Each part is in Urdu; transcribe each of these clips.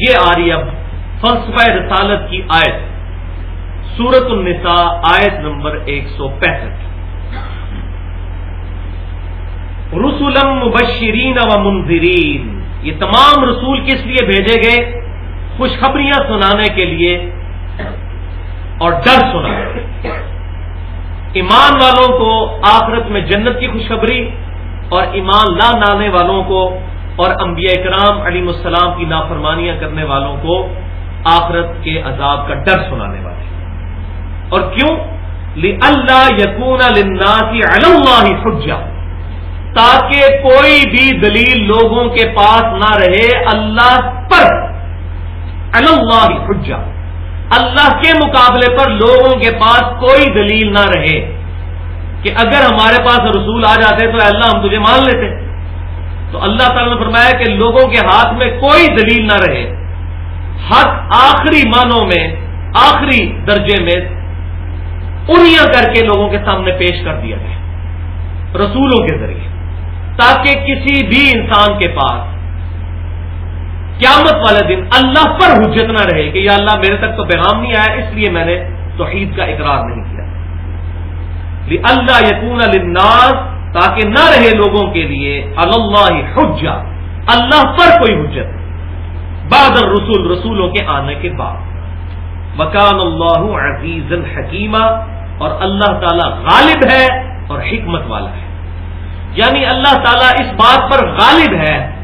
یہ آ رہی اب فلسفہ رسالت کی آیت سورت النساء، آیت نمبر ایک سو پینسٹھ۔ رسولم مبشرین و منظرین یہ تمام رسول کس لیے بھیجے گئے؟ خوشخبریاں سنانے کے لیے اور ڈر سنانے ایمان والوں کو آخرت میں جنت کی خوشخبری اور ایمان لا لانے والوں کو اور انبیاء کرام علیم السلام کی نافرمانیاں کرنے والوں کو آخرت کے عذاب کا ڈر سنانے والے اور کیوں؟ اللہ یقون اللہ حجا تاکہ کوئی بھی دلیل لوگوں کے پاس نہ رہے اللہ پر۔ اللہ حجا اللہ کے مقابلے پر لوگوں کے پاس کوئی دلیل نہ رہے کہ اگر ہمارے پاس رسول آ جاتے تو اللہ ہم تجھے مان لیتے۔ تو اللہ تعالیٰ نے فرمایا کہ لوگوں کے ہاتھ میں کوئی دلیل نہ رہے۔ حق آخری معنوں میں، آخری درجے میں انیاں کر کے لوگوں کے سامنے پیش کر دیا گیا۔ رسولوں کے ذریعے۔ تاکہ کسی بھی انسان کے پاس قیامت والے دن اللہ پر حجت نہ رہے کہ یا اللہ میرے تک تو پیغام نہیں آیا، اس لیے میں نے توحید کا اقرار نہیں کیا۔ اللہ یقون الناس تاکہ نہ رہے لوگوں کے لیے اللہ حجا اللہ پر کوئی حجت۔ بعد رسول رسولوں کے آنے کے بعد۔ مکان اللہ عزیز الحکیمہ اور اللہ تعالی غالب ہے اور حکمت والا ہے۔ یعنی اللہ تعالیٰ اس بات پر غالب ہے،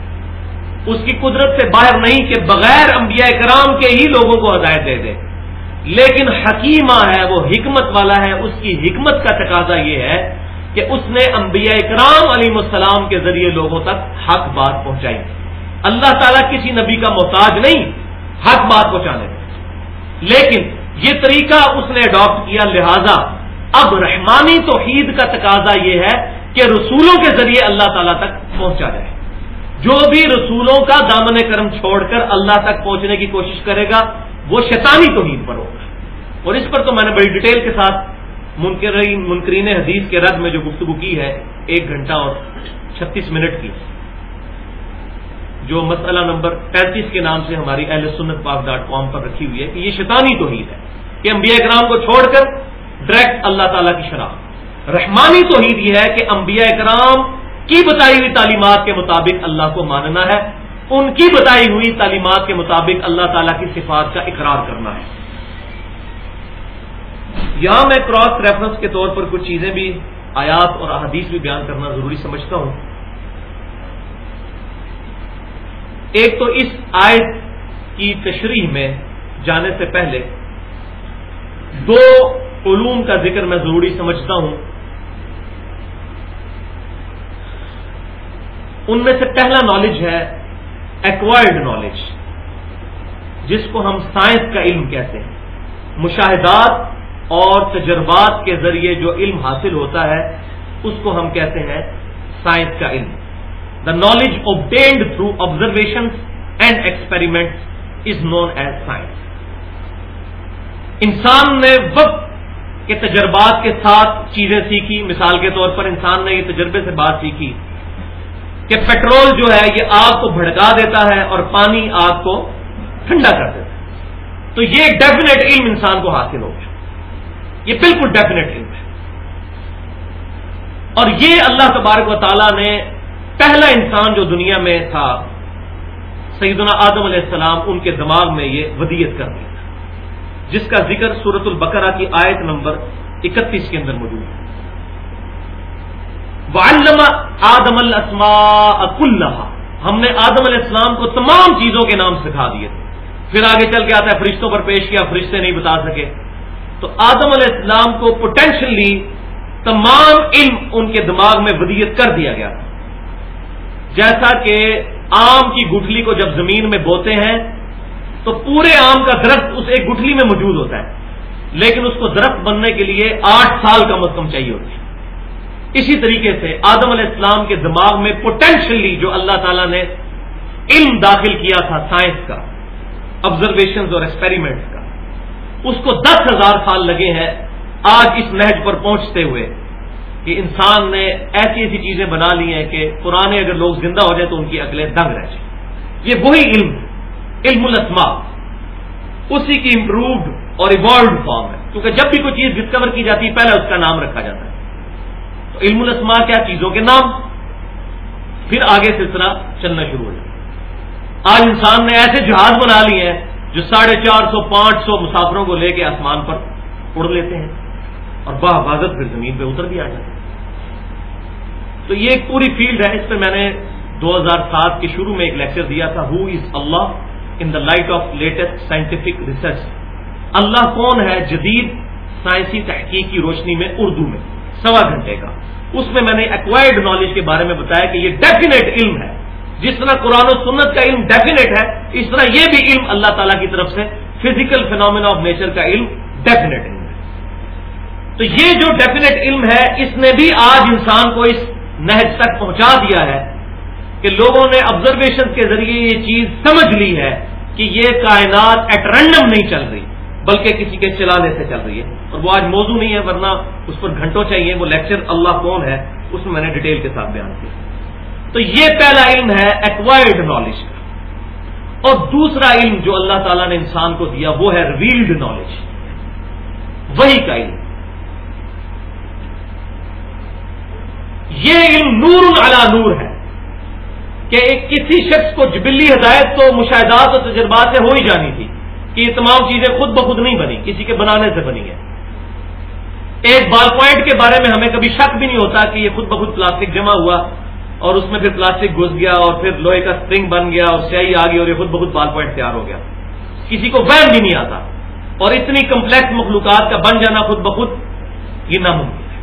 اس کی قدرت سے باہر نہیں کہ بغیر انبیاء کرام کے ہی لوگوں کو ہدایت دے دے۔ لیکن حکیمہ ہے، وہ حکمت والا ہے، اس کی حکمت کا تقاضا یہ ہے کہ اس نے انبیاء کرام علیم السلام کے ذریعے لوگوں تک حق بات پہنچائی۔ اللہ تعالیٰ کسی نبی کا محتاج نہیں، حق بات پہنچانے میں۔ لیکن یہ طریقہ اس نے اڈاپٹ کیا، لہذا اب رحمانی توحید کا تقاضا یہ ہے کہ رسولوں کے ذریعے اللہ تعالیٰ تک پہنچا جائے۔ جو بھی رسولوں کا دامن کرم چھوڑ کر اللہ تک پہنچنے کی کوشش کرے گا، وہ شیطانی توحید پر ہوگا۔ اور اس پر تو میں نے بڑی ڈیٹیل کے ساتھ منکرین حدیث کے رد میں جو گفتگو کی ہے، ایک گھنٹہ اور چھتیس منٹ کی۔ جو مسئلہ نمبر پینتیس کے نام سے ہماری اہل سنت پاک ڈاٹ کام پر رکھی ہوئی ہے کہ یہ شیطانی توحید ہے کہ انبیاء اکرام کو چھوڑ کر ڈائریکٹ اللہ تعالی کی شرح۔ رحمانی توحید یہ ہے کہ انبیاء اکرام کی بتائی ہوئی تعلیمات کے مطابق اللہ کو ماننا ہے، ان کی بتائی ہوئی تعلیمات کے مطابق اللہ تعالیٰ کی صفات کا اقرار کرنا ہے۔ یہاں میں کراس ریفرنس کے طور پر کچھ چیزیں بھی، آیات اور احادیث بھی بیان کرنا ضروری سمجھتا ہوں۔ ایک تو اس آیت کی تشریح میں جانے سے پہلے دو علوم کا ذکر میں ضروری سمجھتا ہوں۔ ان میں سے پہلا نالج ہے ایکوائرڈ نالج جس کو ہم سائنس کا علم کہتے ہیں۔ مشاہدات اور تجربات کے ذریعے جو علم حاصل ہوتا ہے، اس کو ہم کہتے ہیں سائنس کا علم۔ The knowledge obtained through observation and experiment is known as science انسان نے وقت کے تجربات کے ساتھ چیزیں سیکھی۔ مثال کے طور پر انسان نے یہ تجربے سے بات سیکھی کہ پیٹرول جو ہے، یہ آگ کو بھڑکا دیتا ہے اور پانی آگ کو ٹھنڈا کر دیتا ہے۔ تو یہ ڈیفینیٹ علم انسان کو حاصل ہو گیا۔ یہ بالکل ڈیفینیٹ علم ہے۔ اور یہ اللہ تبارک و تعالیٰ نے پہلا انسان جو دنیا میں تھا، سیدنا آدم علیہ السلام، ان کے دماغ میں یہ ودیت کر دیا جس کا ذکر سورت البقرہ کی آیت نمبر اکتیس کے اندر موجود ہے۔ آدم السما ہم نے آدم علیہ السلام کو تمام چیزوں کے نام سکھا دیے۔ پھر آگے چل کے آتا ہے، فرشتوں پر پیش کیا، فرشتے نہیں بتا سکے۔ تو آدم علیہ السلام کو پوٹینشلی تمام علم ان کے دماغ میں ودیت کر دیا گیا۔ تھا جیسا کہ آم کی گٹھلی کو جب زمین میں بوتے ہیں، تو پورے آم کا درخت اس ایک گٹھلی میں موجود ہوتا ہے۔ لیکن اس کو درخت بننے کے لیے آٹھ سال کم از کم چاہیے ہوتی ہے۔ اسی طریقے سے آدم علیہ السلام کے دماغ میں پوٹینشلی جو اللہ تعالیٰ نے علم داخل کیا تھا سائنس کا آبزرویشن اور ایکسپیریمنٹ اس کو دس ہزار سال لگے ہیں آج اس نہج پر پہنچتے ہوئے کہ انسان نے ایسی ایسی چیزیں بنا لی ہیں کہ پرانے اگر لوگ زندہ ہو جائیں تو ان کی عقلیں دنگ رہ جائیں۔ یہ وہی علم علم الاسما اسی کی امپرووڈ اور ایوالوڈ فارم ہے۔ کیونکہ جب بھی کوئی چیز ڈسکور کی جاتی ہے، پہلے اس کا نام رکھا جاتا ہے۔ تو علم الاسما کیا چیزوں کے نام؟ پھر آگے سلسلہ چلنا شروع ہو جائے آج انسان نے ایسے جہاز بنا لیے ہیں جو ساڑھے چار سو، پانچ سو مسافروں کو لے کے آسمان پر اڑ لیتے ہیں اور بحفاظت پھر زمین پہ اتر بھی آ جاتے ہیں۔ تو یہ ایک پوری فیلڈ ہے، اس پہ میں نے دو ہزار سات کے شروع میں ایک لیکچر دیا تھا who is Allah in the light of latest scientific research اللہ کون ہے جدید سائنسی تحقیق کی روشنی میں اردو میں، سوا گھنٹے کا؟ اس میں میں نے ایکوائرڈ نالج کے بارے میں بتایا کہ یہ ڈیفینیٹ علم ہے۔ جس طرح قرآن و سنت کا علم ڈیفینیٹ ہے، اس طرح یہ بھی علم اللہ تعالیٰ کی طرف سے فزیکل فینومینا آف نیچر کا علم ڈیفینیٹ علم ہے۔ تو یہ جو ڈیفینیٹ علم ہے، اس نے بھی آج انسان کو اس نہج تک پہنچا دیا ہے کہ لوگوں نے آبزرویشن کے ذریعے یہ چیز سمجھ لی ہے کہ یہ کائنات ایٹ رینڈم نہیں چل رہی، بلکہ کسی کے چلانے سے چل رہی ہے۔ اور وہ آج موضوع نہیں ہے، ورنہ اس پر گھنٹوں چاہیے، وہ لیکچر اللہ کون ہے، اس میں میں نے ڈیٹیل کے ساتھ بیان کیا۔ تو یہ پہلا علم ہے ایکوائرڈ نالج کا۔ اور دوسرا علم جو اللہ تعالیٰ نے انسان کو دیا وہ ہے ریویلڈ نالج وہی کا علم۔ یہ علم نور علا نور ہے کہ ایک کسی شخص کو جبلی ہدایت تو مشاہدات اور تجربات سے ہو ہی جانی تھی کہ یہ تمام چیزیں خود بخود نہیں بنی کسی کے بنانے سے بنی ہے ایک بال پوائنٹ کے بارے میں ہمیں کبھی شک بھی نہیں ہوتا کہ یہ خود بخود پلاسٹک جمع ہوا اور اس میں پھر پلاسٹک گھس گیا اور پھر لوہے کا اسپرنگ بن گیا اور سیاہی آ گئی اور یہ خود بخود بال پوائنٹ تیار ہو گیا۔ کسی کو وہم بھی نہیں آتا۔ اور اتنی کمپلیکس مخلوقات کا بن جانا خود بخود یہ ناممکن ہے۔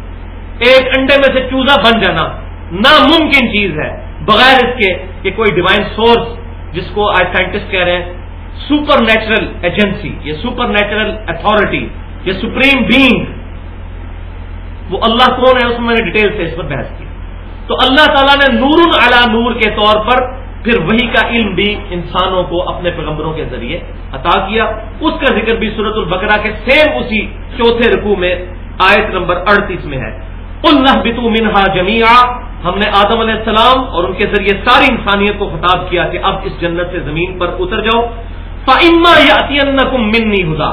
ایک انڈے میں سے چوزا بن جانا ناممکن چیز ہے۔ بغیر اس کے کہ کوئی ڈیوائن سورس جس کو آج سائنٹسٹ کہہ رہے ہیں سپر نیچرل ایجنسی یہ سپر نیچرل اتارٹی یہ سپریم بینگ وہ اللہ کون ہے؟ اس میں نے ڈیٹیل سے اس پر بحث کی۔ تو اللہ تعالیٰ نے نور علا نور کے طور پر پھر وہی کا علم بھی انسانوں کو اپنے پیغمبروں کے ذریعے عطا کیا۔ اس کا ذکر بھی صورت البقرہ کے سیم اسی چوتھے رقو میں آیت نمبر اڑتیس میں ہے۔ اللہ بتو منہا جمیا ہم نے آدم علیہ السلام اور ان کے ذریعے ساری انسانیت کو خطاب کیا کہ اب اس جنت سے زمین پر اتر جاؤ۔ فعما یا منی ہدا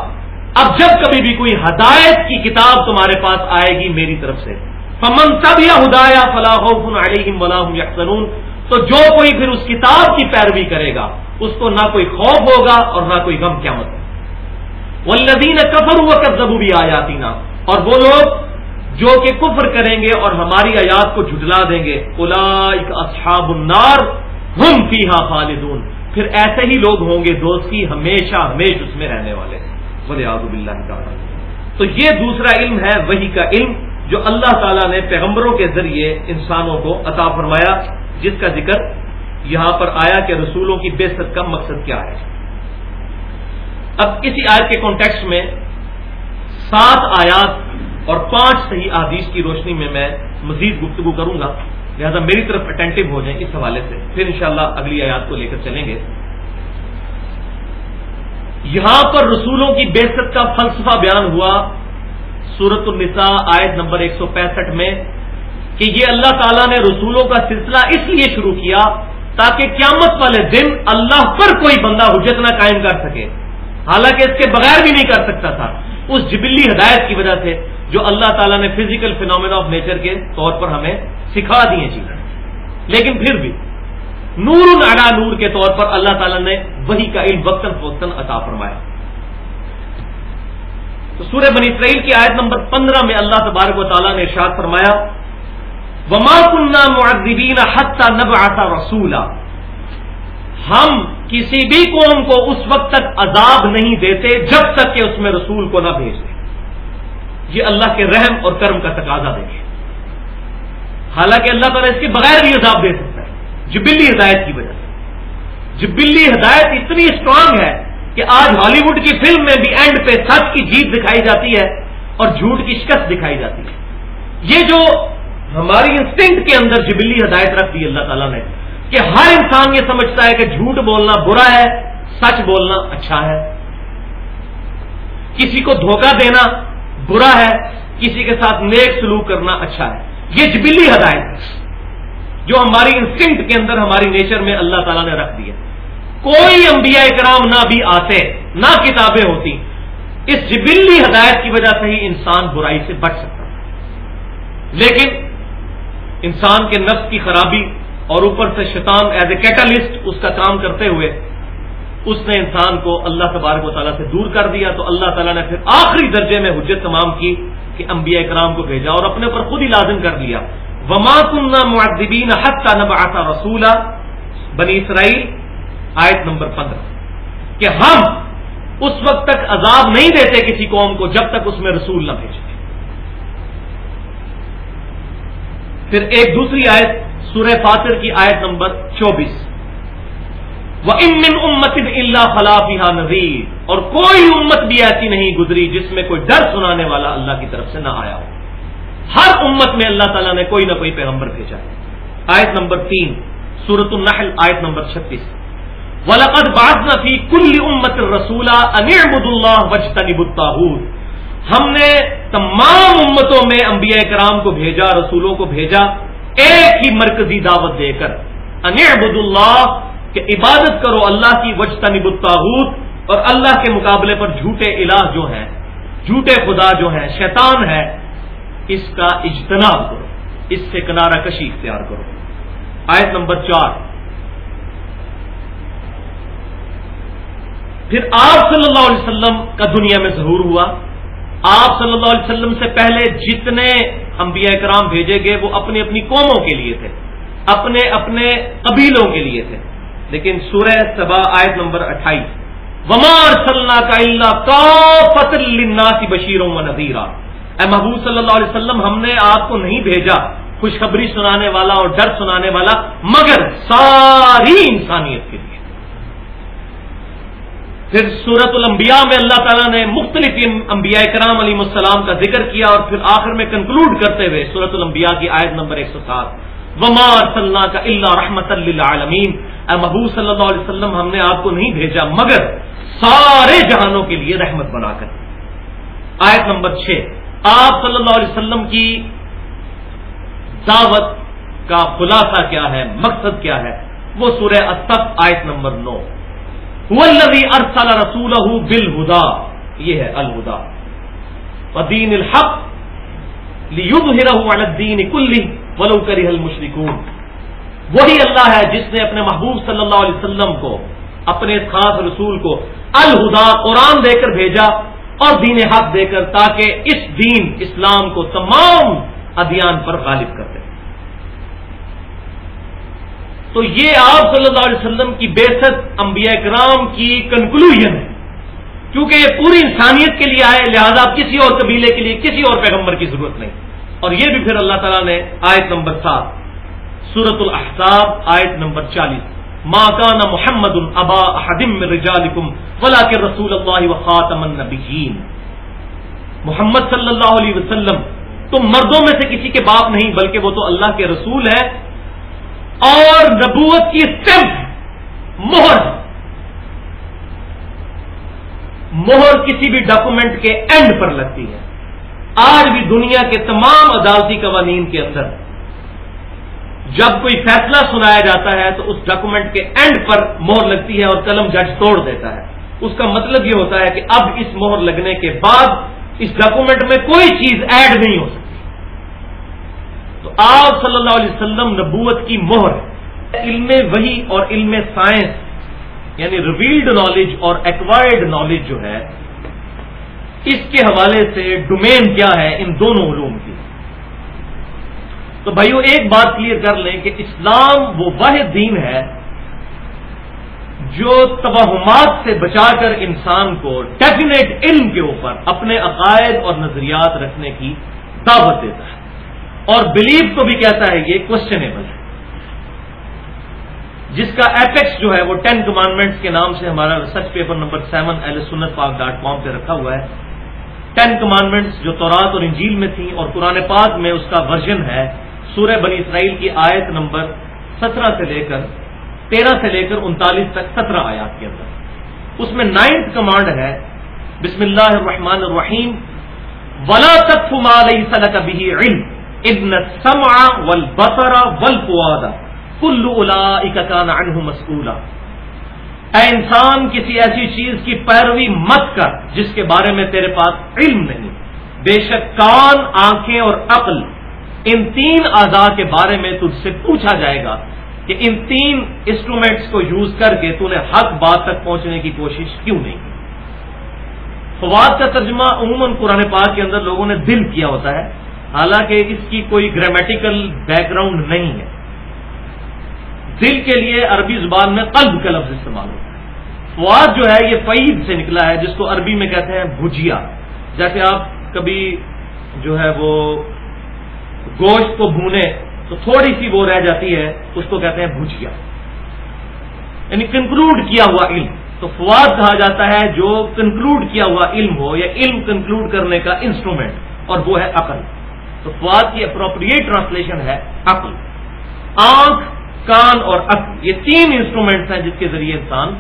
اب جب کبھی بھی کوئی ہدایت کی کتاب تمہارے پاس آئے گی میری طرف سے۔ فمن تب یا ہدایا فلاح علیہم ولاحم تو جو کوئی پھر اس کتاب کی پیروی کرے گا، اس کو نہ کوئی خوف ہوگا اور نہ کوئی غم کیا مت والذین کفر ہوا کر زبو بھی آیاتی اور وہ لوگ جو کہ کفر کریں گے اور ہماری آیات کو جھٹلا دیں گے۔ اصحاب النار ہم فیہا خالدون۔ پھر ایسے ہی لوگ ہوں گے دوستی ہمیشہ ہمیش اس میں رہنے والے۔ بولے آزب اللہ تعالیٰ۔ تو یہ دوسرا علم ہے، وہی کا علم۔ جو اللہ تعالیٰ نے پیغمبروں کے ذریعے انسانوں کو عطا فرمایا، جس کا ذکر یہاں پر آیا کہ رسولوں کی بے کا مقصد کیا ہے۔ اب اسی آیت کے کانٹیکس میں سات آیات اور پانچ صحیح آدیش کی روشنی میں میں مزید گفتگو کروں گا۔ لہذا میری طرف اٹینٹو ہو جائیں اس حوالے سے۔ پھر انشاءاللہ اگلی آیات کو لے کر چلیں گے۔ یہاں پر رسولوں کی بے کا فلسفہ بیان ہوا۔ سورت النساء آیت نمبر ایک سو پینسٹھ میں کہ یہ اللہ تعالیٰ نے رسولوں کا سلسلہ اس لیے شروع کیا تاکہ قیامت والے دن اللہ پر کوئی بندہ حجت نہ قائم کر سکے۔ حالانکہ اس کے بغیر بھی نہیں کر سکتا تھا۔ اس جبلی ہدایت کی وجہ سے جو اللہ تعالیٰ نے فزیکل فینومینا آف نیچر کے طور پر ہمیں سکھا دی چیزیں جی۔ لیکن پھر بھی نور الا نور کے طور پر اللہ تعالیٰ نے وہی کا علم وقتاً فوقتاً عطا فرمایا۔ تو سورہ بنی اسرائیل کی آیت نمبر پندرہ میں اللہ تبارک و تعالیٰ نے ارشاد فرمایا، وما کنہ معدبین حتہ نب آتا ہم کسی بھی قوم کو اس وقت تک عذاب نہیں دیتے جب تک کہ اس میں رسول کو نہ بھیج دیں۔ یہ اللہ کے رحم اور کرم کا تقاضا دیکھیں۔ حالانکہ اللہ تعالیٰ اس کے بغیر بھی عذاب دے سکتا ہے۔ جبلی ہدایت کی وجہ سے۔ جبلی ہدایت اتنی اسٹرانگ ہے کہ آج ہالی ووڈ کی فلم میں بھی اینڈ پہ سچ کی جیت دکھائی جاتی ہے اور جھوٹ کی شکست دکھائی جاتی ہے۔ یہ جو ہماری انسٹنکٹ کے اندر جبلی ہدایت رکھ دی اللہ تعالیٰ نے کہ ہر انسان یہ سمجھتا ہے کہ جھوٹ بولنا برا ہے، سچ بولنا اچھا ہے۔ کسی کو دھوکہ دینا برا ہے، کسی کے ساتھ نیک سلوک کرنا اچھا ہے۔ یہ جبلی ہدایت ہے جو ہماری انسٹنکٹ کے اندر، ہماری نیچر میں اللہ تعالیٰ نے رکھ دی ہے۔ کوئی انبیاء کرام نہ بھی آتے، نہ کتابیں ہوتی، اس جبلی ہدایت کی وجہ سے ہی انسان برائی سے بچ سکتا۔ لیکن انسان کے نفس کی خرابی اور اوپر سے شیطان ایز اے کیٹالسٹ اس کا کام کرتے ہوئے اس نے انسان کو اللہ تبارک و تعالیٰ سے دور کر دیا۔ تو اللہ تعالیٰ نے پھر آخری درجے میں حجت تمام کی کہ انبیاء اکرام کو بھیجا اور اپنے اوپر خود ہی لازم کر لیا۔ وما کنہ معدبین حق کا نب آتا رسولہ بنی اسرائیل آیت نمبر پندرہ۔ کہ ہم اس وقت تک عذاب نہیں دیتے کسی قوم کو جب تک اس میں رسول نہ بھیجے پھر ایک دوسری آیت سورہ فاتر کی آیت نمبر چوبیس۔ وہ امن امت اللہ فلاح نذیر اور کوئی امت بھی ایسی نہیں گزری جس میں کوئی ڈر سنانے والا اللہ کی طرف سے نہ آیا ہو۔ ہر امت میں اللہ تعالیٰ نے کوئی نہ کوئی پیغمبر بھیجا ہے۔ آیت نمبر تین سورت النحل، آیت نمبر چھتیس ولقد بعثنا فی کل امت رسولہ انعبد اللہ وجتنب الطاغوت۔ ہم نے تمام امتوں میں انبیاء کرام کو بھیجا، رسولوں کو بھیجا، ایک ہی مرکزی دعوت دے کر۔ انعبد اللہ کہ عبادت کرو اللہ کی وجتنب الطاغوت۔ اور اللہ کے مقابلے پر جھوٹے الہ جو ہیں، جھوٹے خدا جو ہیں، شیطان ہے اس کا اجتناب کرو، اس سے کنارہ کشی اختیار کرو۔ آیت نمبر چار۔ پھر آپ صلی اللہ علیہ وسلم کا دنیا میں ظہور ہوا۔ آپ صلی اللہ علیہ وسلم سے پہلے جتنے انبیاء کرام بھیجے گئے، وہ اپنی اپنی قوموں کے لیے تھے۔ اپنے اپنے قبیلوں کے لیے تھے۔ لیکن سورہ سبا آیت نمبر اٹھائیس ومار صلی کا اللہ کا بشیروں و نذیرہ اے محبوب صلی اللہ علیہ وسلم، ہم نے آپ کو نہیں بھیجا خوشخبری سنانے والا اور ڈر سنانے والا، مگر ساری انسانیت کے لیے۔ پھر سورت الانبیاء میں اللہ تعالیٰ نے مختلف انبیاء کرام علیہ السلام کا ذکر کیا اور پھر آخر میں کنکلوڈ کرتے ہوئے سورت الانبیاء کی آیت نمبر ایک سو سات۔ ومار صلی کا اللہ رحمت اللہ اے محبوب صلی اللہ علیہ وسلم، ہم نے آپ کو نہیں بھیجا، مگر سارے جہانوں کے لیے رحمت بنا کر۔ آیت نمبر چھ۔ آپ صلی اللہ علیہ وسلم کی دعوت کا خلاصہ کیا ہے، مقصد کیا ہے؟ وہ سورہ اسف آیت نمبر نو۔ ارسل رسول بل ہدا یہ ہے الہدا۔ ودین الحق الدین کلی ولو کری المشرکون۔ وہی اللہ ہے جس نے اپنے محبوب صلی اللہ علیہ وسلم کو، اپنے خاص رسول کو الہدا، قرآن دے کر بھیجا اور دین حق دے کر، تاکہ اس دین اسلام کو تمام ادیان پر غالب کر دے۔ تو یہ آپ صلی اللہ علیہ وسلم کی بےسط انبیاء کرام کی کنکلوژ ہے۔ کیونکہ یہ پوری انسانیت کے لیے آئے، لہذا کسی اور قبیلے کے لیے، کسی اور پیغمبر کی ضرورت نہیں۔ اور یہ بھی پھر اللہ تعالیٰ نے آیت نمبر سات سورت الحساب آیت نمبر چالیس۔ ماں کانا محمد البا حدم رجالکم ولا کے رسول اللہ وخاتم النبیین محمد صلی اللہ علیہ وسلم، تم مردوں میں سے کسی کے باپ نہیں، بلکہ وہ تو اللہ کے رسول ہے اور نبوت کی اسٹمپ مہر۔ مہر کسی بھی ڈاکومنٹ کے اینڈ پر لگتی ہے۔ آج بھی دنیا کے تمام عدالتی قوانین کے اندر جب کوئی فیصلہ سنایا جاتا ہے تو اس ڈاکومنٹ کے اینڈ پر مہر لگتی ہے اور قلم جج توڑ دیتا ہے۔ اس کا مطلب یہ ہوتا ہے کہ اب اس مہر لگنے کے بعد اس ڈاکومنٹ میں کوئی چیز ایڈ نہیں ہو سکتی۔ تو آپ صلی اللہ علیہ وسلم نبوت کی مہر علم وہی اور علم سائنس یعنی ریویلڈ نالج اور ایکوائرڈ نالج جو ہے، اس کے حوالے سے ڈومین کیا ہے ان دونوں علوم کی۔ تو بھائیو، ایک بات کلیئر کر لیں کہ اسلام وہ واحد دین ہے جو توہمات سے بچا کر انسان کو ڈیفینیٹ علم کے اوپر اپنے عقائد اور نظریات رکھنے کی دعوت دیتا ہے۔ اور بلیو کو بھی کہتا ہے یہ کوشچنیبل ہے۔ جس کا ایپیکس جو ہے وہ ٹین کمانڈمنٹس کے نام سے ہمارا ریسرچ پیپر نمبر سیون ایل سنت پاک ڈاٹ کام پہ رکھا ہوا ہے۔ ٹین کمانڈمنٹس جو تورات اور انجیل میں تھیں اور قرآن پاک میں اس کا ورژن ہے، سورہ بنی اسرائیل کی آیت نمبر سترہ سے لے کر تیرہ سے لے کر انتالیس تک سترہ آیات کے اندر۔ اس میں نائنتھ کمانڈ ہے، بسم اللہ الرحمن الرحیم، ولا تک فمال بھی علم۔ ابن سمع والبصر والفؤاد كل اولئك كان عنه مسؤولا اے انسان، کسی ایسی چیز کی پیروی مت کر جس کے بارے میں تیرے پاس علم نہیں۔ بے شک کان، آنکھیں اور عقل، ان تین اعضاء کے بارے میں تجھ سے پوچھا جائے گا کہ ان تین انسٹرومینٹس کو یوز کر کے تو نے حق بات تک پہنچنے کی کوشش کیوں نہیں کی؟ فواد کا ترجمہ عموماً قرآن پاک کے اندر لوگوں نے دل کیا ہوتا ہے۔ حالانکہ اس کی کوئی گرامیٹیکل بیک گراؤنڈ نہیں ہے۔ دل کے لیے عربی زبان میں قلب کا لفظ استعمال ہوتا ہے۔ فواد جو ہے یہ فعید سے نکلا ہے، جس کو عربی میں کہتے ہیں بھجیا۔ جیسے آپ کبھی جو ہے وہ گوشت کو بھونے تو تھوڑی سی وہ رہ جاتی ہے، اس کو کہتے ہیں بھجیا۔ یعنی کنکلوڈ کیا ہوا علم۔ تو فواد کہا جاتا ہے جو کنکلوڈ کیا ہوا علم ہو، یا علم کنکلوڈ کرنے کا انسٹرومنٹ اور وہ ہے عقل۔ تو فواد کی اپروپریٹ ٹرانسلیشن ہے عقل. آنکھ، کان اور عقل، یہ تین انسٹرومینٹس ہیں جس کے ذریعے انسان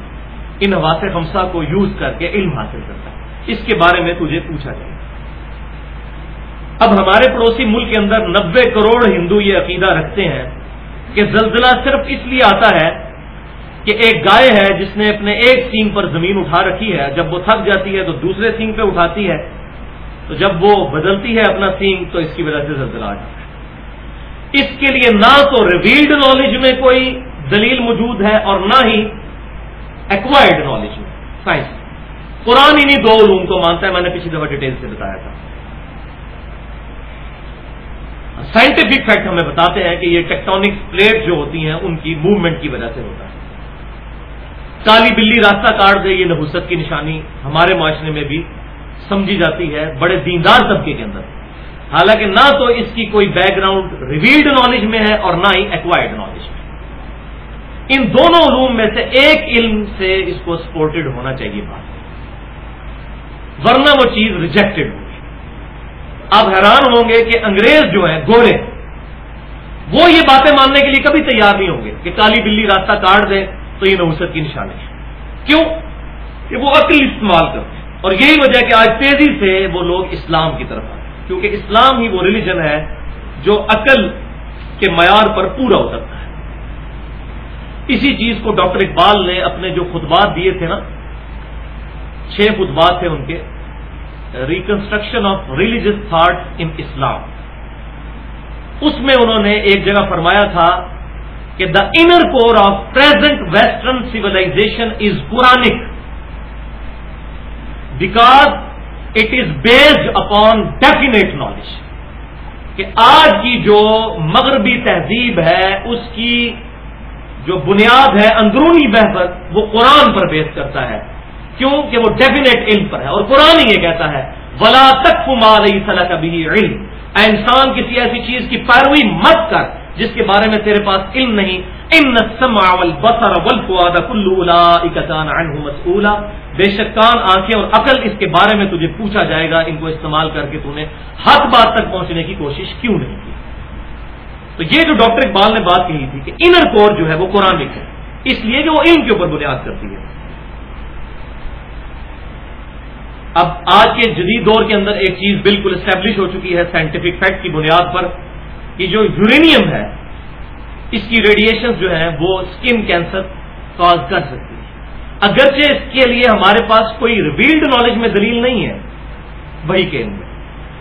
ان حواس خمسہ کو یوز کر کے علم حاصل کرتا ہے. اس کے بارے میں تجھے پوچھا جائے اب ہمارے پڑوسی ملک کے اندر نبے کروڑ ہندو یہ عقیدہ رکھتے ہیں کہ زلزلہ صرف اس لیے آتا ہے کہ ایک گائے ہے جس نے اپنے ایک سینگ پر زمین اٹھا رکھی ہے، جب وہ تھک جاتی ہے تو دوسرے سینگ پہ اٹھاتی ہے تو جب وہ بدلتی ہے اپنا سینگ تو اس کی وجہ سے زلزلہ آ جاتا ہے۔ اس کے لیے نہ تو ریویلڈ نالج میں کوئی دلیل موجود ہے اور نہ ہی ایکوائرڈ نالج میں۔ سائنس قرآن انہیں دو علوم کو مانتا ہے، میں نے پچھلی دفعہ ڈیٹیل سے بتایا تھا۔ سائنٹیفک فیکٹ ہمیں بتاتے ہیں کہ یہ ٹیکٹونک پلیٹ جو ہوتی ہیں، ان کی موومنٹ کی وجہ سے ہوتا ہے۔ کالی بلی راستہ کاٹ دے، یہ نبوست کی نشانی ہمارے معاشرے میں بھی سمجھی جاتی ہے بڑے دیندار طبقے کے اندر۔ حالانکہ نہ تو اس کی کوئی بیک گراؤنڈ ریویلڈ نالج میں ہے اور نہ ہی ایکوائرڈ نالج میں۔ ان دونوں علوم میں سے ایک علم سے اس کو سپورٹڈ ہونا چاہیے بات۔ ورنہ وہ چیز ریجیکٹڈ ہوگی۔ آپ حیران ہوں گے کہ انگریز جو ہیں، گورے، وہ یہ باتیں ماننے کے لیے کبھی تیار نہیں ہوں گے کہ کالی بلی راستہ کاٹ دے تو یہ نوسط کی نشانی ہے۔ کیوں؟ کہ وہ عقل استعمال کرتے اور یہی وجہ کہ آج تیزی سے وہ لوگ اسلام کی طرف آئے کیونکہ اسلام ہی وہ ریلیجن ہے جو عقل کے معیار پر پورا اترتا ہے۔ اسی چیز کو ڈاکٹر اقبال نے اپنے جو خطبات دیے تھے نا، چھ خطبات تھے ان کے۔ Reconstruction of religious thought in Islam اس میں انہوں نے ایک جگہ فرمایا تھا کہ the inner core of present western civilisation is Quranic because it is based upon definite knowledge کہ آج کی جو مغربی تہذیب ہے، اس کی جو بنیاد ہے اندرونی بحث، وہ قرآن پر بیس کرتا ہے۔ کیوں؟ کہ وہ ڈیفینیٹ علم پر ہے۔ اور قرآن یہ کہتا ہے، ولا تک مال صلاح کا بھی علم۔ انسان، کسی ایسی چیز کی پیروی مت کر جس کے بارے میں تیرے پاس علم نہیں۔ ان والبصر والفؤاد كل اولئك كان عنه مسؤولا بے شک کان، آنکھیں اور عقل اس کے بارے میں تجھے پوچھا جائے گا، ان کو استعمال کر کے تو نے حق بات تک پہنچنے کی کوشش کیوں نہیں کی؟ تو یہ جو ڈاکٹر اقبال نے بات کہی تھی کہ انر کور جو ہے وہ قرآن ہے اس لیے کہ وہ علم کے اوپر بنیاد کرتی ہے۔ اب آج کے جدید دور کے اندر ایک چیز بالکل اسٹیبلش ہو چکی ہے سائنٹیفک فیکٹ کی بنیاد پر، کہ جو یورینیم ہے، اس کی ریڈیشن جو ہے وہ اسکن کینسر کاز کر سکتی ہے اگرچہ اس کے لیے ہمارے پاس کوئی ریویلڈ نالج میں دلیل نہیں ہے، وہی کے علم میں۔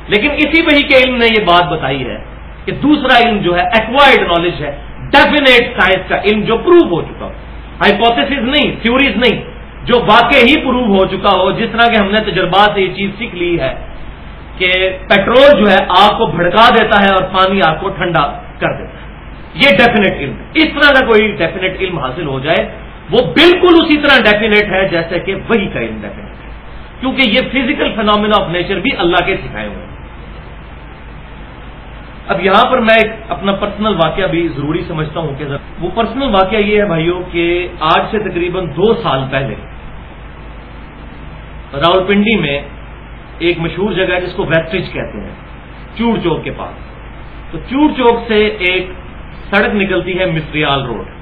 لیکن اسی وہی کے علم نے یہ بات بتائی ہے کہ دوسرا علم جو ہے ایکوائرڈ نالج ہے ڈیفینیٹ سائنس کا علم جو پروو ہو چکا ہو۔ ہائپوتھس نہیں تھوریز نہیں، جو واقع ہی پروو ہو چکا ہو۔ جس طرح کہ ہم نے تجربات سے یہ چیز سیکھ لی ہے کہ پیٹرول جو ہے، آگ کو بھڑکا دیتا ہے اور پانی آگ کو ٹھنڈا کر دیتا ہے۔ یہ ڈیفینیٹ علم اس طرح کا کوئی ڈیفینیٹ علم حاصل ہو جائے وہ بالکل اسی طرح ڈیفینیٹ ہے جیسے کہ وہی کا علم ڈیفینیٹ ہے۔ کیونکہ یہ فزیکل فینومینا آف نیچر بھی اللہ کے سکھائے ہوئے ہیں۔ اب یہاں پر میں ایک اپنا پرسنل واقعہ بھی ضروری سمجھتا ہوں کہ وہ پرسنل واقعہ یہ ہے بھائیوں کہ آج سے تقریباً دو سال پہلے راول پنڈی میں ایک مشہور جگہ ہے جس کو ویسٹریج کہتے ہیں، چوڑ چوک کے پاس۔ تو چوڑ چوک سے ایک سڑک نکلتی ہے مسریال روڈ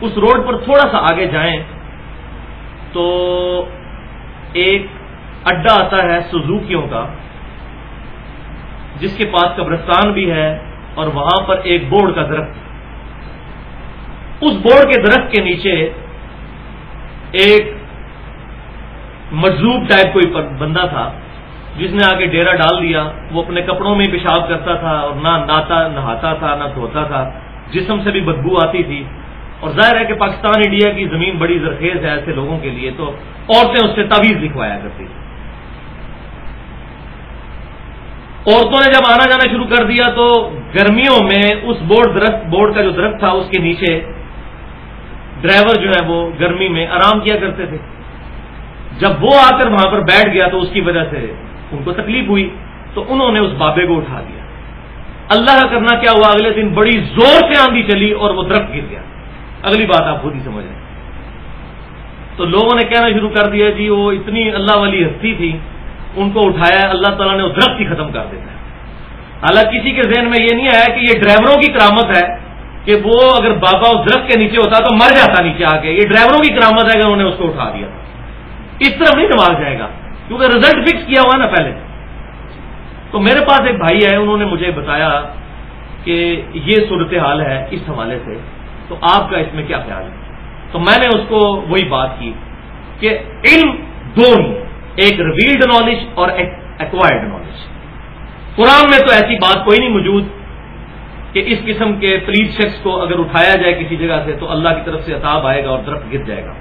اس روڈ پر تھوڑا سا آگے جائیں تو ایک اڈا آتا ہے سزوکیوں کا، جس کے پاس قبرستان بھی ہے اور وہاں پر ایک بورڈ کا درخت۔ اس بورڈ کے درخت کے نیچے ایک مجزوب ٹائپ کوئی بندہ تھا، جس نے آ کے ڈیرا ڈال دیا۔ وہ اپنے کپڑوں میں پیشاب کرتا تھا اور نہ ناتا، نہاتا تھا، نہ دھوتا تھا۔ جسم سے بھی بدبو آتی تھی۔ اور ظاہر ہے کہ پاکستان انڈیا کی زمین بڑی زرخیز ہے ایسے لوگوں کے لیے تو عورتیں اس سے تعویذ لکھوایا کرتی تھی عورتوں نے جب آنا جانا شروع کر دیا تو گرمیوں میں اس بورڈ درخت، بورڈ کا جو درخت تھا اس کے نیچے ڈرائیور جو ہے وہ گرمی میں آرام کیا کرتے تھے۔ جب وہ آ کر وہاں پر بیٹھ گیا تو اس کی وجہ سے ان کو تکلیف ہوئی تو انہوں نے اس بابے کو اٹھا دیا اللہ کا کرنا کیا ہوا؟ اگلے دن بڑی زور سے آندھی چلی اور وہ درخت گر گیا۔ اگلی بات آپ خود ہی سمجھ رہے تو لوگوں نے کہنا شروع کر دیا جی وہ اتنی اللہ والی ہستی تھی، ان کو اٹھایا، اللہ تعالیٰ نے وہ درخت ہی ختم کر دیتا ہے۔ حالانکہ کسی کے ذہن میں یہ نہیں آیا کہ یہ ڈرائیوروں کی کرامت ہے کہ وہ اگر بابا اس درخت کے نیچے ہوتا تو مر جاتا نیچے آ کے یہ ڈرائیوروں کی کرامت ہے کہ انہوں نے اس کو اٹھا دیا۔ اس طرف نہیں نواز جائے گا، کیونکہ رزلٹ فکس کیا ہوا نا پہلے۔ تو میرے پاس ایک بھائی ہے، انہوں نے مجھے بتایا کہ یہ صورتحال ہے اس حوالے سے۔ تو آپ کا اس میں کیا خیال ہے؟ تو میں نے اس کو وہی بات کی کہ علم دو ایک ریویلڈ نالج اور ایک ایکوائرڈ نالج قرآن میں تو ایسی بات کوئی نہیں موجود کہ اس قسم کے پلیز شخص کو اگر اٹھایا جائے کسی جگہ سے تو اللہ کی طرف سے عطاب آئے گا اور درخت گر جائے گا۔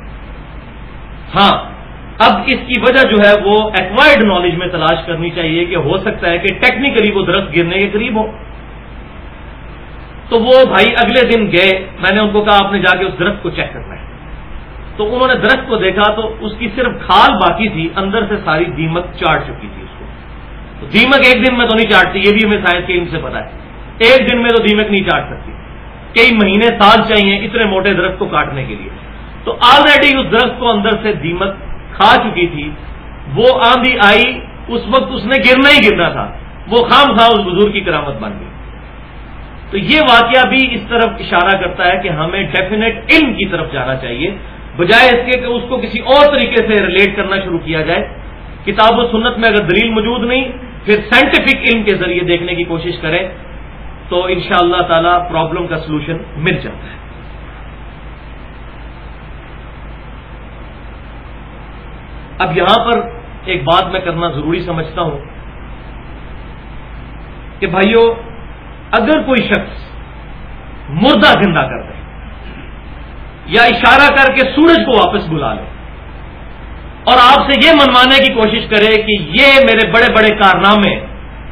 ہاں اب اس کی وجہ جو ہے وہ ایکوائرڈ نالج میں تلاش کرنی چاہیے کہ ہو سکتا ہے کہ ٹیکنیکلی وہ درخت گرنے کے قریب ہو۔ تو وہ بھائی اگلے دن گئے، میں نے ان کو کہا، آپ نے جا کے اس درخت کو چیک کرنا ہے تو انہوں نے درخت کو دیکھا تو اس کی صرف کھال باقی تھی، اندر سے ساری دیمک چاٹ چکی تھی اس کو۔ تو دیمک ایک دن میں تو نہیں چاٹتی یہ بھی ہمیں سائنس کے علم سے پتا ہے۔ ایک دن میں تو دیمک نہیں چاٹ سکتی۔ کئی مہینے، سال چاہیے اتنے موٹے درخت کو کاٹنے کے لیے۔ تو آلریڈی اس درخت کو اندر سے دیمک کھا چکی تھی۔ وہ آندھی آئی، اس وقت اس نے گرنا ہی گرنا تھا۔ وہ خام خواہ اس بزرگ کی کرامت بن گئی۔ تو یہ واقعہ بھی اس طرف اشارہ کرتا ہے کہ ہمیں ڈیفینیٹ علم کی طرف جانا چاہیے، بجائے اس کے کہ اس کو کسی اور طریقے سے ریلیٹ کرنا شروع کیا جائے۔ کتاب و سنت میں اگر دلیل موجود نہیں، پھر سائنٹیفک علم کے ذریعے دیکھنے کی کوشش کریں، تو ان شاء اللہ تعالی پرابلم کا سولوشن مل جاتا ہے۔ اب یہاں پر ایک بات میں کرنا ضروری سمجھتا ہوں کہ بھائیوں اگر کوئی شخص مردہ زندہ کر دے یا اشارہ کر کے سورج کو واپس بلا لے اور آپ سے یہ منوانے کی کوشش کرے کہ یہ میرے بڑے بڑے کارنامے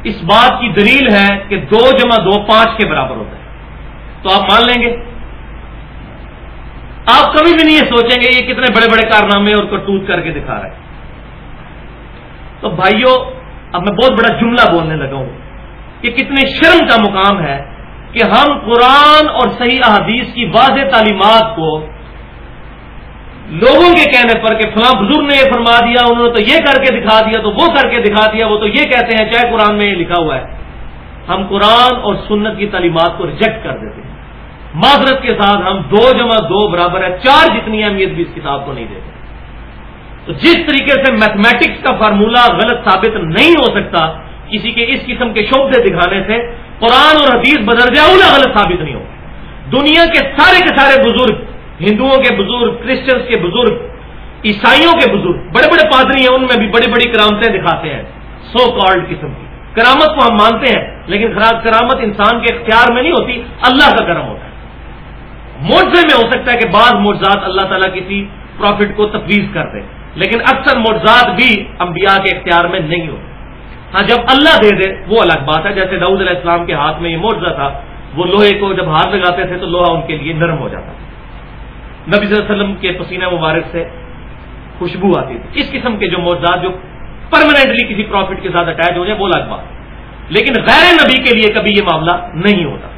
اس بات کی دلیل ہے کہ دو جمع دو پانچ کے برابر ہوتے ہیں۔ تو آپ مان لیں گے؟ آپ کبھی بھی نہیں یہ سوچیں گے یہ کتنے بڑے بڑے کارنامے اور کرتوت کر کے دکھا رہے تو بھائیوں اب میں بہت بڑا جملہ بولنے لگا ہوں۔ کہ کتنے شرم کا مقام ہے کہ ہم قرآن اور صحیح احادیث کی واضح تعلیمات کو لوگوں کے کہنے پر کہ فلاں بزرگ نے یہ فرما دیا، انہوں نے تو یہ کر کے دکھا دیا، تو وہ کر کے دکھا دیا، وہ تو یہ کہتے ہیں، چاہے قرآن میں یہ لکھا ہوا ہے۔ ہم قرآن اور سنت کی تعلیمات کو ریجیکٹ کر دیتے ہیں۔ معذرت کے ساتھ ہم دو جمع دو برابر ہے، چار جتنی اہمیت بھی اس کتاب کو نہیں دیتے۔ تو جس طریقے سے میتھمیٹکس کا فارمولہ غلط ثابت نہیں ہو سکتا کسی کے اس قسم کے شوبے دکھانے سے قرآن اور حدیث بدر اولا غلط ثابت نہیں ہو۔ دنیا کے سارے کے سارے بزرگ، ہندوؤں کے بزرگ کرسچنس کے بزرگ، عیسائیوں کے بزرگ، بڑے بڑے پادری ہیں ان میں بھی بڑی بڑی کرامتیں دکھاتے ہیں۔ سو کالڈ قسم کی۔ کرامت کو ہم مانتے ہیں، لیکن کرامت انسان کے اختیار میں نہیں ہوتی، اللہ کا کرم ہوتا ہے۔ موضے میں ہو سکتا ہے کہ بعض موضات اللہ تعالیٰ کسی پروفٹ کو تفویض کر دے لیکن اکثر موضات بھی انبیاء کے اختیار میں نہیں ہوتے۔ ہاں جب اللہ دے دے، وہ الگ بات ہے۔ جیسے داؤد علیہ السلام کے ہاتھ میں یہ معجزہ تھا، وہ لوہے کو جب ہاتھ لگاتے تھے تو لوہا ان کے لیے نرم ہو جاتا تھا۔ نبی صلی اللہ علیہ وسلم کے پسینہ مبارک سے خوشبو آتی تھی۔ اس قسم کے جو موجود جو پرماننٹلی کسی پروفٹ کے ساتھ اٹیچ ہو جائے، وہ الگ بات۔ لیکن غیر نبی کے لیے کبھی یہ معاملہ نہیں ہوتا۔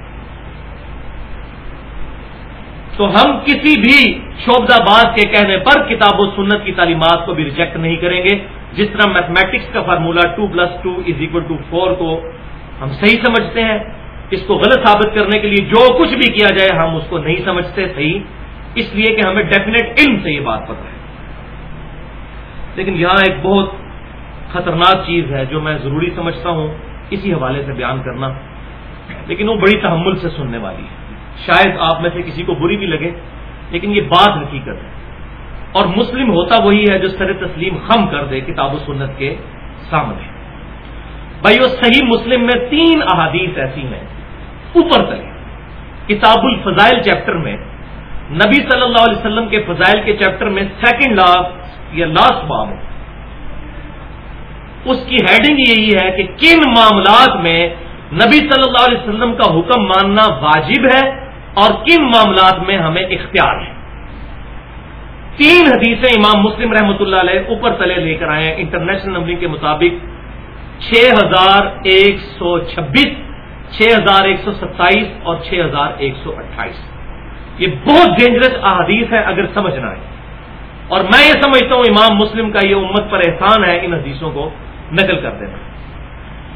تو ہم کسی بھی شوبدہ باز کے کہنے پر کتاب و سنت کی تعلیمات کو بھی ریجیکٹ نہیں کریں گے۔ جس طرح میتھمیٹکس کا formula two plus two is equal two four کو ہم صحیح سمجھتے ہیں۔ اس کو غلط ثابت کرنے کے لیے جو کچھ بھی کیا جائے ہم اس کو نہیں سمجھتے صحیح۔ اس لیے کہ ہمیں ڈیفینیٹ علم سے یہ بات پتہ ہے۔ لیکن یہاں ایک بہت خطرناک چیز ہے جو میں ضروری سمجھتا ہوں۔ اسی حوالے سے بیان کرنا۔ لیکن وہ بڑی تحمل سے سننے والی ہے۔ شاید آپ میں سے کسی کو بری بھی لگے، لیکن یہ بات حقیقت ہے۔ اور مسلم ہوتا وہی ہے جو سر تسلیم خم کر دے کتاب و سنت کے سامنے۔ بھائی، وہ صحیح مسلم میں تین احادیث ایسی ہیں۔ اوپر تلے، کتاب الفضائل چیپٹر میں، نبی صلی اللہ علیہ وسلم کے فضائل کے چیپٹر میں سیکنڈ لاسٹ یا لاسٹ باب ہے۔ اس کی ہیڈنگ یہی ہے کہ کن معاملات میں نبی صلی اللہ علیہ وسلم کا حکم ماننا واجب ہے اور کن معاملات میں ہمیں اختیار ہے؟ تین حدیثیں امام مسلم رحمۃ اللہ علیہ اوپر تلے لے کر آئے ہیں۔ انٹرنیشنل نمبرنگ کے مطابق چھ ہزار ایک سو چھبیس، چھ ہزار ایک سو ستائیس اور چھ ہزار ایک سو اٹھائیس۔ یہ بہت ڈینجرس احادیث ہے اگر سمجھنا ہے۔ اور میں یہ سمجھتا ہوں امام مسلم کا یہ امت پر احسان ہے ان حدیثوں کو نقل کر دینا۔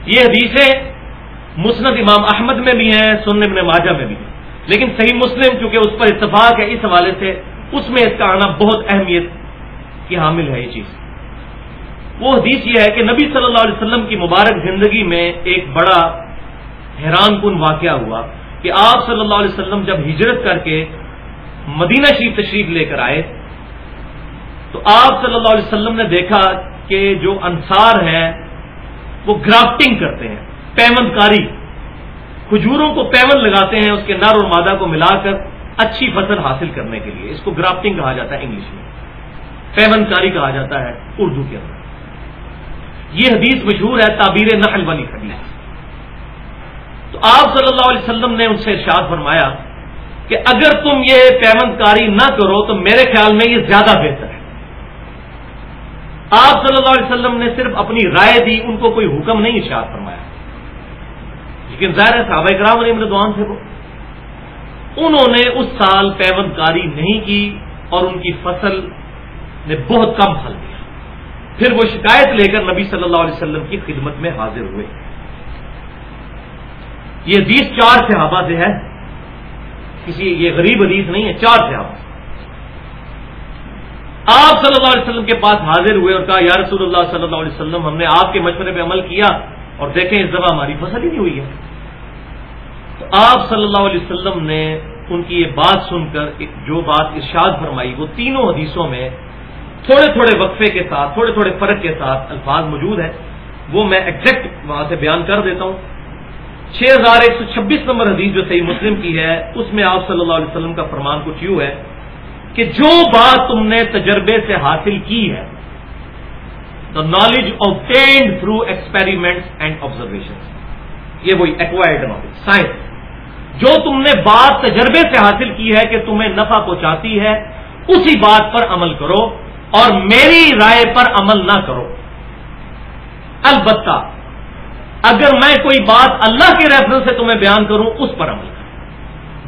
یہ حدیثیں مسند امام احمد میں بھی ہیں، سنن ابن ماجہ میں بھی ہیں۔ لیکن صحیح مسلم چونکہ اس پر اتفاق ہے اس حوالے سے، اس میں اس کا آنا بہت اہمیت کی حامل ہے یہ چیز۔ وہ حدیث یہ ہے کہ نبی صلی اللہ علیہ وسلم کی مبارک زندگی میں ایک بڑا حیران کن واقعہ ہوا کہ آپ صلی اللہ علیہ وسلم جب ہجرت کر کے مدینہ شریف تشریف لے کر آئے، تو آپ صلی اللہ علیہ وسلم نے دیکھا کہ جو انصار ہیں، وہ گرافٹنگ کرتے ہیں پیمند کاری کھجوروں کو پیمند لگاتے ہیں اس کے نر اور مادہ کو ملا کر اچھی فصل حاصل کرنے کے لیے۔ اس کو گرافٹنگ کہا جاتا ہے انگلش میں۔ پیمند کاری کہا جاتا ہے اردو کے اندر۔ یہ حدیث مشہور ہے تعبیر نحل والی حدیث۔ تو آپ صلی اللہ علیہ وسلم نے ان سے ارشاد فرمایا کہ اگر تم یہ پیمند کاری نہ کرو تو میرے خیال میں یہ زیادہ بہتر ہے۔ آپ صلی اللہ علیہ وسلم نے صرف اپنی رائے دی، ان کو کوئی حکم نہیں ارشاد فرمایا۔ لیکن ظاہر ہے صحابہ کرام علیہ مردوان تھے وہ۔ انہوں نے اس سال پیمند کاری نہیں کی اور ان کی فصل نے بہت کم پھل دیا۔ پھر وہ شکایت لے کر نبی صلی اللہ علیہ وسلم کی خدمت میں حاضر ہوئے۔ یہ حدیث چار صحابہ سے ہے۔ کسی یہ غریب حدیث نہیں ہے، چار صحابہ۔ آپ صلی اللہ علیہ وسلم کے پاس حاضر ہوئے اور کہا، یا رسول اللہ صلی اللہ علیہ وسلم، ہم نے آپ کے مشورے پہ عمل کیا۔ اور دیکھیں اس دفعہ ہماری فصل ہی نہیں ہوئی ہے۔ تو آپ صلی اللہ علیہ وسلم نے ان کی یہ بات سن کر جو بات ارشاد فرمائی، وہ تینوں حدیثوں میں تھوڑے تھوڑے وقفے کے ساتھ، تھوڑے تھوڑے فرق کے ساتھ الفاظ موجود ہیں۔ وہ میں ایگزیکٹ وہاں سے بیان کر دیتا ہوں۔ چھ ہزار ایک سو چھبیس نمبر حدیث جو صحیح مسلم کی ہے، اس میں آپ صلی اللہ علیہ وسلم کا فرمان کچھ یوں ہے کہ جو بات تم نے تجربے سے حاصل کی ہے the knowledge obtained through experiment and observation یہ وہی ایکوائرڈ نالج سائنس جو تم نے بات تجربے سے حاصل کی ہے کہ تمہیں نفع پہنچاتی ہے، اسی بات پر عمل کرو اور میری رائے پر عمل نہ کرو۔ البتہ، اگر میں کوئی بات اللہ کے ریفرنس سے تمہیں بیان کروں، اس پر عمل کرو۔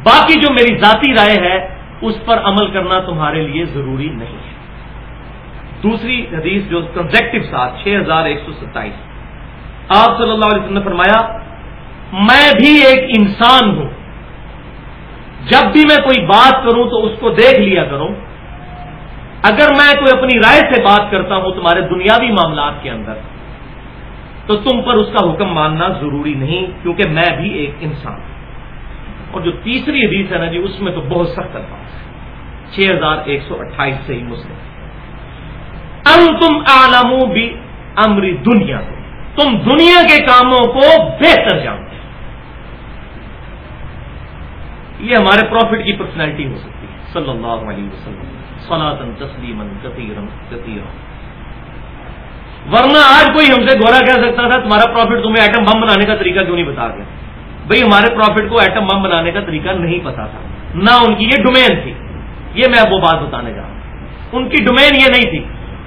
باقی جو میری ذاتی رائے ہے، اس پر عمل کرنا تمہارے لیے ضروری نہیں ہے۔ دوسری حدیث جو کنزیکٹو ساتھ چھ ہزار ایک سو ستائیس۔ آپ صلی اللہ علیہ وسلم نے فرمایا، میں بھی ایک انسان ہوں۔ جب بھی میں کوئی بات کروں تو اس کو دیکھ لیا کروں۔ اگر میں کوئی اپنی رائے سے بات کرتا ہوں تمہارے دنیاوی معاملات کے اندر، تو تم پر اس کا حکم ماننا ضروری نہیں، کیونکہ میں بھی ایک انسان ہوں۔ اور جو تیسری حدیث ہے نا جی اس میں تو بہت سخت الفاظ۔ ہے چھ ہزار ایک سو اٹھائیس سے ہی مسلم۔ ام تم عالم بھی امری دنیا تم دنیا کے کاموں کو بہتر جانتے یہ ہمارے پروفٹ کی پرسنالٹی ہو سکتی ہے۔ صلی اللہ علیہ وسلم۔ سناتن تسلیم ورنہ آج کوئی ہم سے گورا کہہ سکتا تھا، تمہارا پروفٹ تمہیں ایٹم بم بنانے کا طریقہ کیوں نہیں بتا گیا بھئی ہمارے پروفٹ کو ایٹم بم بنانے کا طریقہ نہیں پتا تھا۔ نہ ان کی، یہ ڈومین تھی۔ یہ میں وہ بات بتانے جا رہا ہوں۔ ان کی ڈومین یہ نہیں تھی۔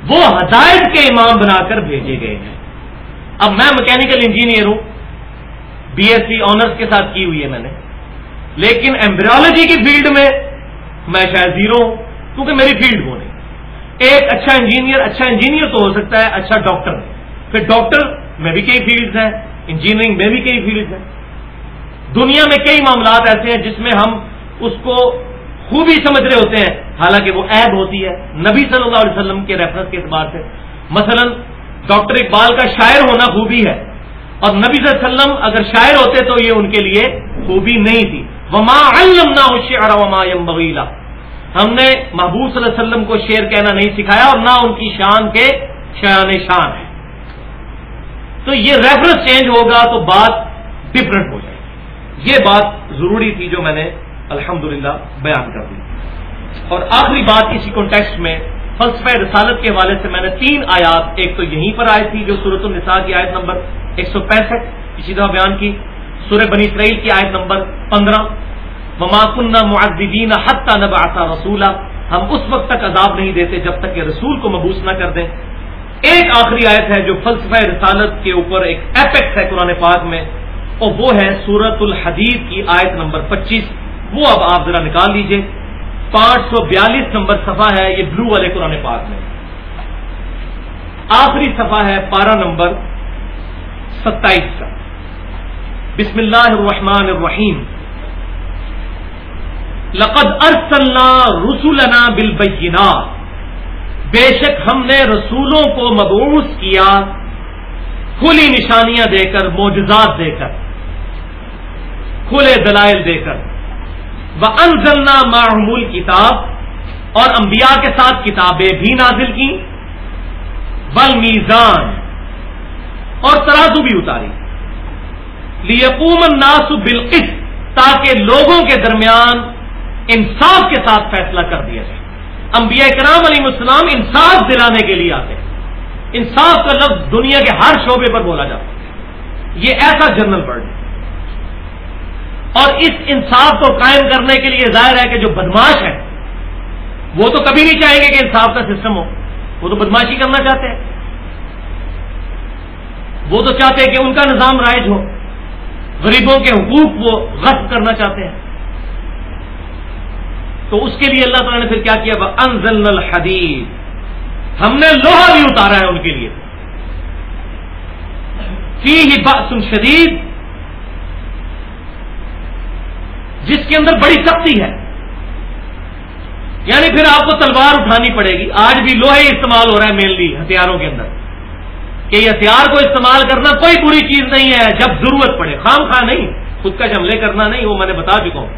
وہ ہدایت کے امام بنا کر بھیجے گئے ہیں۔ اب میں مکینکل انجینئر ہوں۔ بی ایس سی آنرس کے ساتھ کی ہوئی ہے میں نے۔ لیکن ایمبریولوجی کی فیلڈ میں میں شاید زیرو ہوں، کیونکہ میری فیلڈ وہ نہیں۔ ایک اچھا انجینئر اچھا انجینئر تو ہو سکتا ہے اچھا ڈاکٹر پھر ڈاکٹر میں بھی کئی فیلڈز ہیں انجینئرنگ میں بھی کئی فیلڈز ہیں۔ دنیا میں کئی معاملات ایسے ہیں جس میں ہم اس کو خوبی سمجھ رہے ہوتے ہیں۔ حالانکہ وہ عیب ہوتی ہے۔ نبی صلی اللہ علیہ وسلم کے ریفرنس کے اعتبار سے۔ مثلا ڈاکٹر اقبال کا شاعر ہونا خوبی ہے۔ اور نبی صلی اللہ علیہ وسلم اگر شاعر ہوتے تو یہ ان کے لیے خوبی نہیں تھی۔ وما علم نہ وما بغیلا ہم نے محبوب صلی اللہ علیہ وسلم کو شیر کہنا نہیں سکھایا اور نہ ان کی شان کے شان شان ہے۔ تو یہ ریفرنس چینج ہوگا تو بات ڈفرنٹ ہو جائے گی۔ یہ بات ضروری تھی جو میں نے الحمدللہ بیان کر دی اور آخری بات اسی کانٹیکسٹ میں، فلسفہ رسالت کے حوالے سے میں نے تین آیات، ایک تو یہیں پر آئی تھی جو صورت النساء کی آیت نمبر ایک سو پینسٹھ، اسی طرح بیان کی۔ سورہ بنی اسرائیل کی آیت نمبر پندرہ۔ مماکن معدین حتہ نب رسولہ ہم اس وقت تک عذاب نہیں دیتے جب تک کہ رسول کو مبوس نہ کر دیں۔ ایک آخری آیت ہے جو فلسفہ رسالت کے اوپر ایک ایپیکس ہے قرآن پاک میں، اور وہ ہے سورت الحدید کی آیت نمبر پچیس۔ وہ اب آپ ذرا نکال لیجیے۔ پانچ سو بیالیس نمبر صفحہ ہے، یہ بلو والے قرآن پاک میں۔ آخری صفحہ ہے پارہ نمبر ستائیس کا۔ بسم اللہ الرحمن الرحیم۔ لقد ارسلنا رسولنا بالبینات۔ بے شک ہم نے رسولوں کو مبعوث کیا، کھلی نشانیاں دے کر، معجزات دے کر، کھلے دلائل دے کر۔ وہ انزلنا معمول کتاب اور انبیاء کے ساتھ کتابیں بھی نازل کی بل میزان اور ترازو بھی اتاری۔ لیقوم الناس بالقسط تاکہ لوگوں کے درمیان انصاف کے ساتھ فیصلہ کر دیا جائے۔ انبیاء کرام علیہ السلام انصاف دلانے کے لیے آتے ہیں۔ انصاف کا لفظ دنیا کے ہر شعبے پر بولا جاتا ہے۔ یہ ایسا جنرل ورڈ ہے۔ اور اس انصاف کو قائم کرنے کے لیے ظاہر ہے کہ جو بدماش ہے، وہ تو کبھی نہیں چاہیں گے کہ انصاف کا سسٹم ہو۔ وہ تو بدماشی کرنا چاہتے ہیں۔ وہ تو چاہتے ہیں کہ ان کا نظام رائج ہو۔ غریبوں کے حقوق وہ غصب کرنا چاہتے ہیں۔ تو اس کے لیے اللہ تعالیٰ نے پھر کیا کیا؟ انزل الحدید ہم نے لوہا بھی اتارا ہے ان کے لیے۔ فی ہی باسن شدید۔ جس کے اندر بڑی سختی ہے۔ یعنی پھر آپ کو تلوار اٹھانی پڑے گی۔ آج بھی لوہے استعمال ہو رہا ہے مینلی ہتھیاروں کے اندر۔ کہ یہ ہتھیار کو استعمال کرنا کوئی بری چیز نہیں ہے، جب ضرورت پڑے۔ خام خواہ نہیں، خود کا حملے کرنا نہیں، وہ میں نے بتا چکا ہوں۔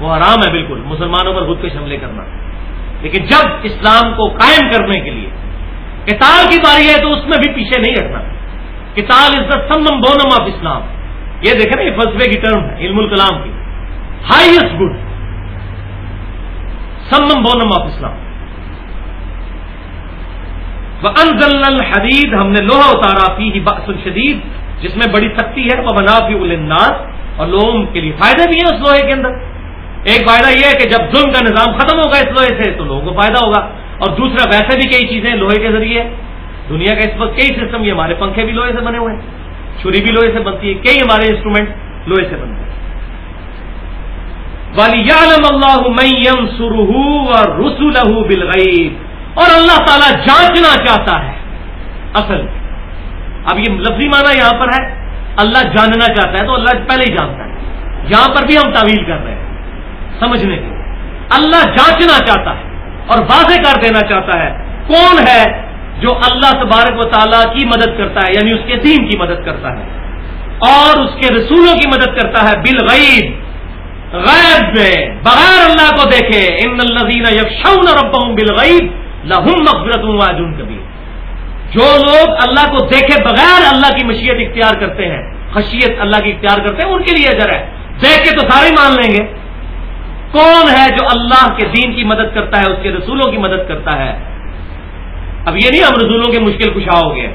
وہ حرام ہے بالکل، مسلمانوں پر خود کے حملے کرنا۔ لیکن جب اسلام کو قائم کرنے کے لیے کتاب کی باری ہے تو اس میں بھی پیچھے نہیں رکھنا۔ کتاب از دا سمم بونم آف اسلام۔ یہ دیکھ رہے فلسفے کی ٹرم ہے، علم الکلام کی۔ Highest good summum bonum of Islam انزل الحدید ہم نے لوہا اتارا فی بأس شدید، جس میں بڑی سختی ہے وہ بنا بھی الناس اور لوگوں کے لیے فائدے بھی ہیں اس لوہے کے اندر۔ ایک فائدہ یہ ہے کہ جب ظلم کا نظام ختم ہوگا اس لوہے سے، تو لوگوں کو فائدہ ہوگا۔ اور دوسرا، ویسے بھی کئی چیزیں لوہے کے ذریعے دنیا کا اس وقت کئی سسٹم یہ ہمارے پنکھے بھی لوہے سے بنے ہوئے ہیں۔ چھری بھی لوہے سے بنتی ہے، کئی ہمارے انسٹرومنٹ لوہے سے بنتے ہیں۔ والی اللہ سرح اور رسول بالغیب اور اللہ تعالیٰ جانچنا چاہتا ہے۔ اصل، اب یہ لفظی معنی یہاں پر ہے۔ اللہ جاننا چاہتا ہے تو اللہ پہلے ہی جانتا ہے۔ یہاں پر بھی ہم تعویل کر رہے ہیں۔ سمجھنے کے اللہ جانچنا چاہتا ہے اور واضح کر دینا چاہتا ہے کون ہے جو اللہ تبارک و تعالیٰ کی مدد کرتا ہے یعنی اس کے دین کی مدد کرتا ہے۔ اور اس کے رسولوں کی مدد کرتا ہے بالغیب۔ غیب میں بغیر اللہ کو دیکھے، ان الزین یکشون ربهم بالغیب لہم مغفرت واجن کبھی جو لوگ اللہ کو دیکھے بغیر اللہ کی مشیت اختیار کرتے ہیں، خشیت اللہ کی اختیار کرتے ہیں، ان کے لیے اجر ہے۔ دیکھ کے تو سارے مان لیں گے۔ کون ہے جو اللہ کے دین کی مدد کرتا ہے، اس کے رسولوں کی مدد کرتا ہے؟ اب یہ نہیں ہم رسولوں کے مشکل کشا ہو گئے۔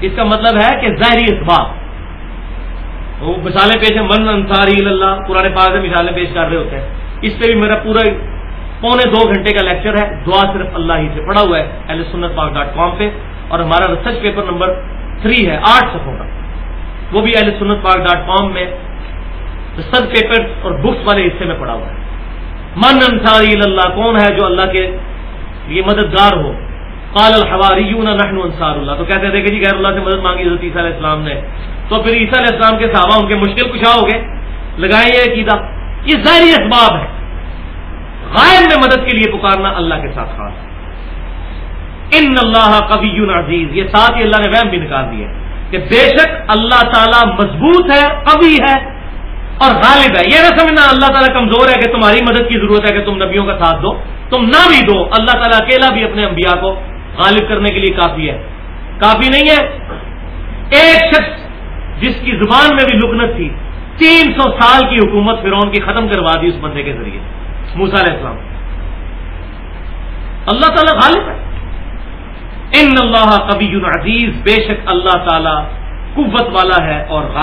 اس کا مطلب ہے کہ ظاہری اسباب وہ مثالیں پیش ہیں، من انصاری اللہ پرانے پاک مثالیں پیش کر رہے ہوتے ہیں۔ اس پہ بھی میرا پورا پونے دو گھنٹے کا لیکچر ہے، دعا صرف اللہ ہی سے پڑا ہوا ہے ایل سنت پاک ڈاٹ کام پہ۔ اور ہمارا ریسرچ پیپر نمبر تھری ہے، آٹھ صفوں کا۔ وہ بھی اہل سنت پاک ڈاٹ کام میں ریسرچ پیپر اور بکس والے حصے میں پڑا ہوا ہے۔ من انصاری اللہ کون ہے جو اللہ کے لیے مددگار ہو؟ قال الحواری نحن انصار اللہ۔ تو کہتے تھے کہ جی غیر اللہ سے مدد مانگی حضرت عیسیٰ علیہ السلام نے۔ تو پھر عیسیٰ علیہ السلام کے صحابہ ان کے مشکل کشا ہو گئے، لگائے یہ عقیدہ۔ یہ ظاہری اسباب ہے غائب میں مدد کے لیے پکارنا اللہ کے ساتھ خاص ہے۔ ان اللہ کبھی عزیز، یہ ساتھ ہی اللہ نے وہم بھی نکال دیا کہ بے شک اللہ تعالی مضبوط ہے، قوی ہے اور غالب ہے۔ یہ نہ سمجھنا اللہ تعالیٰ کمزور ہے کہ تمہاری مدد کی ضرورت ہے کہ تم نبیوں کا ساتھ دو، تم نہ بھی دو۔ اللہ تعالیٰ اکیلا بھی اپنے انبیاء کو غالب کرنے کے لیے کافی ہے۔ کافی نہیں ہے۔ ایک شخص جس کی زبان میں بھی لکنت تھی، تین سو سال کی حکومت فرعون کی ختم کروا دی اس بندے کے ذریعے موسا علیہ السلام۔ اللہ تعالیٰ غالب ہے۔ ان اللہ کبھی عزیز، بے شک اللہ تعالیٰ قوت والا ہے اور غالب